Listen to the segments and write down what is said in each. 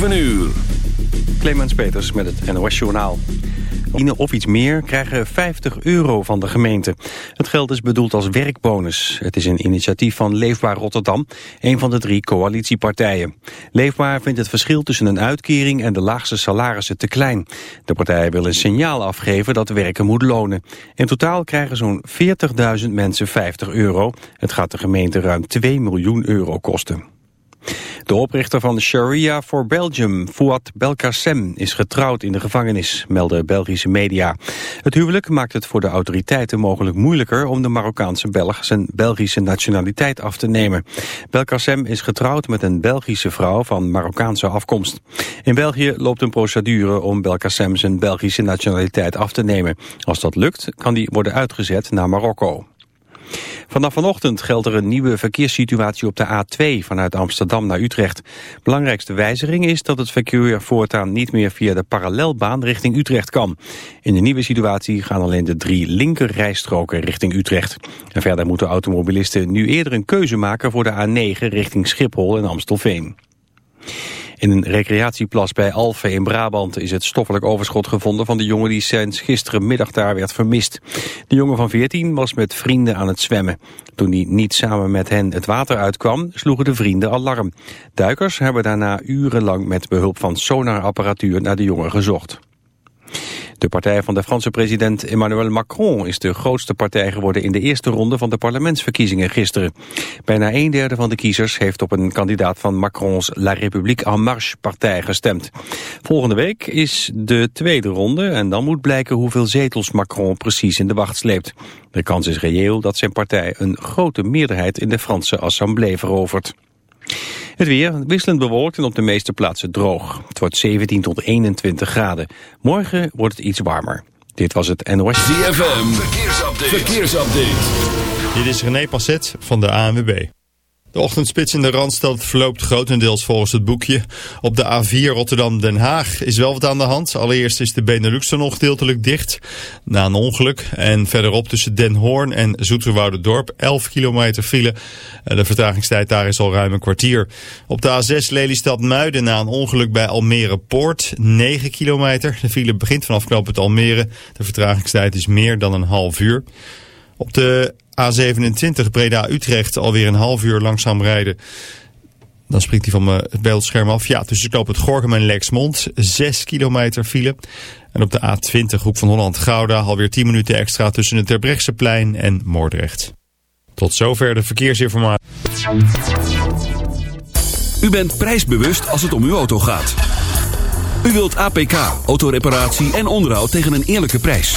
7 uur. Clemens Peters met het NOS Journaal. Of iets meer krijgen 50 euro van de gemeente. Het geld is bedoeld als werkbonus. Het is een initiatief van Leefbaar Rotterdam, een van de drie coalitiepartijen. Leefbaar vindt het verschil tussen een uitkering en de laagste salarissen te klein. De partij wil een signaal afgeven dat werken moet lonen. In totaal krijgen zo'n 40.000 mensen 50 euro. Het gaat de gemeente ruim 2 miljoen euro kosten. De oprichter van Sharia for Belgium, Fouad Belkacem, is getrouwd in de gevangenis, melden Belgische media. Het huwelijk maakt het voor de autoriteiten mogelijk moeilijker om de Marokkaanse Belg zijn Belgische nationaliteit af te nemen. Belkacem is getrouwd met een Belgische vrouw van Marokkaanse afkomst. In België loopt een procedure om Belkacem zijn Belgische nationaliteit af te nemen. Als dat lukt, kan die worden uitgezet naar Marokko. Vanaf vanochtend geldt er een nieuwe verkeerssituatie op de A2 vanuit Amsterdam naar Utrecht. Belangrijkste wijziging is dat het verkeer voortaan niet meer via de parallelbaan richting Utrecht kan. In de nieuwe situatie gaan alleen de drie linkerrijstroken richting Utrecht. En verder moeten automobilisten nu eerder een keuze maken voor de A9 richting Schiphol en Amstelveen. In een recreatieplas bij Alphen in Brabant is het stoffelijk overschot gevonden van de jongen die sinds gisterenmiddag daar werd vermist. De jongen van 14 was met vrienden aan het zwemmen. Toen hij niet samen met hen het water uitkwam, sloegen de vrienden alarm. Duikers hebben daarna urenlang met behulp van sonarapparatuur naar de jongen gezocht. De partij van de Franse president Emmanuel Macron is de grootste partij geworden in de eerste ronde van de parlementsverkiezingen gisteren. Bijna een derde van de kiezers heeft op een kandidaat van Macrons La République en Marche partij gestemd. Volgende week is de tweede ronde en dan moet blijken hoeveel zetels Macron precies in de wacht sleept. De kans is reëel dat zijn partij een grote meerderheid in de Franse assemblée verovert. Het weer wisselend bewolkt en op de meeste plaatsen droog. Het wordt 17 tot 21 graden. Morgen wordt het iets warmer. Dit was het NOS. ZFM, verkeersupdate. verkeersupdate. Dit is René Passet van de ANWB. De ochtendspits in de Randstad verloopt grotendeels volgens het boekje. Op de A4 Rotterdam-Den Haag is wel wat aan de hand. Allereerst is de Benelux nog gedeeltelijk dicht na een ongeluk. En verderop tussen Den Hoorn en Dorp 11 kilometer file. De vertragingstijd daar is al ruim een kwartier. Op de A6 Lelystad-Muiden na een ongeluk bij Almere Poort 9 kilometer. De file begint vanaf knooppunt Almere. De vertragingstijd is meer dan een half uur. Op de A27 Breda-Utrecht alweer een half uur langzaam rijden. Dan springt hij van mijn beeldscherm af. Ja, tussen knoop het Gorkum en Lexmond. 6 kilometer file. En op de A20 Hoek van Holland-Gouda alweer 10 minuten extra tussen het Terbrechtseplein en Moordrecht. Tot zover de verkeersinformatie. U bent prijsbewust als het om uw auto gaat. U wilt APK, autoreparatie en onderhoud tegen een eerlijke prijs.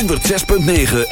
106.9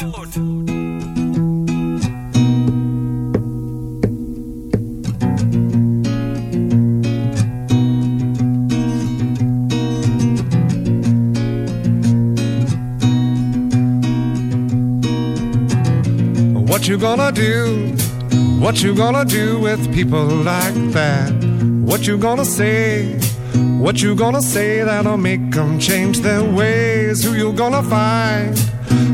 What you gonna do? What you gonna do with people like that? What you gonna say? What you gonna say that'll make them change their ways? Who you gonna find?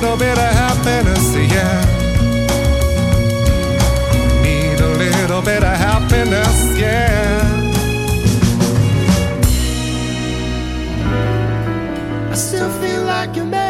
Little bit of happiness, yeah. Need a little bit of happiness, yeah. I still feel like a man.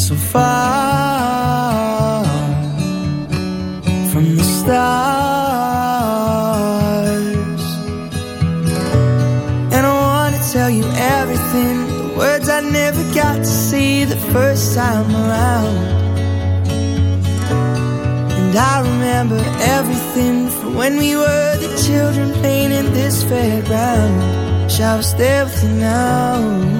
So far from the stars. And I wanna tell you everything. The words I never got to see the first time around. And I remember everything from when we were the children playing in this fairground. Shall I stay with you now?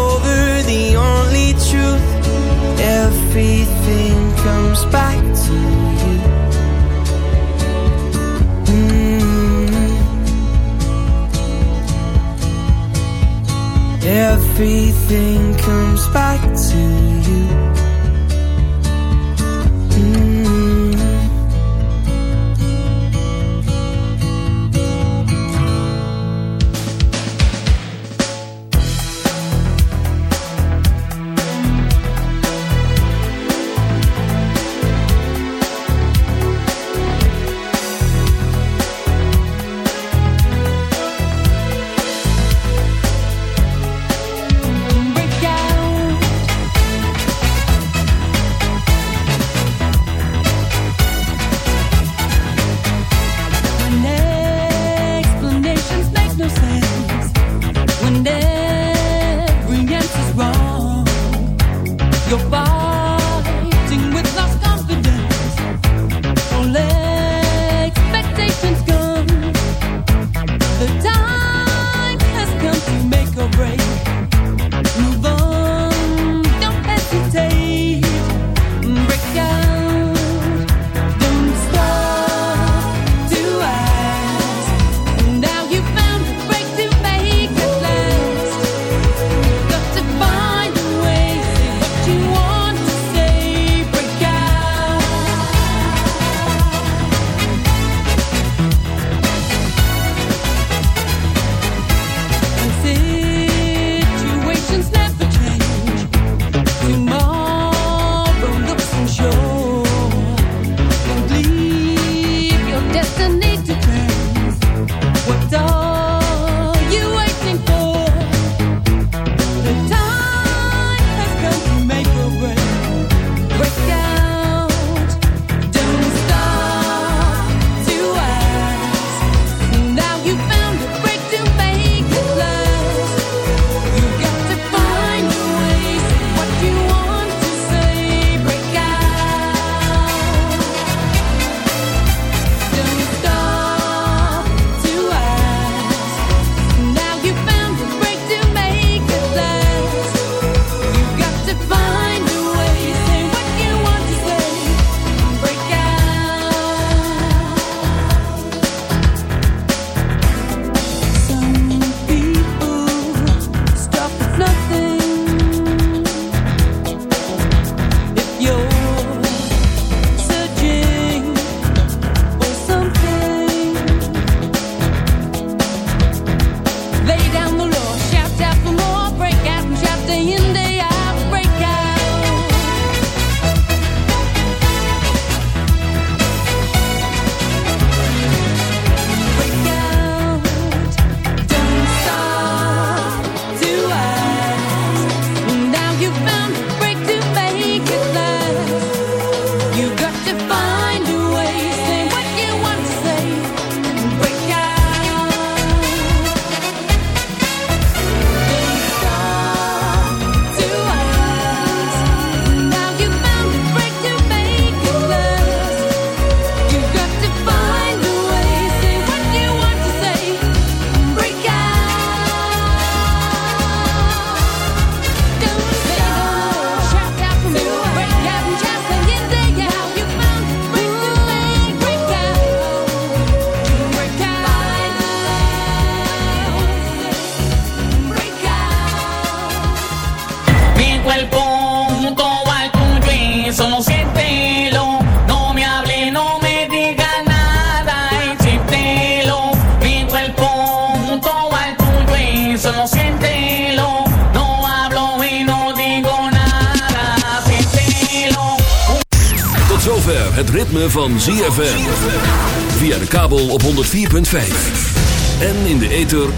the only truth. Everything comes back to you. Mm. Everything comes back to you.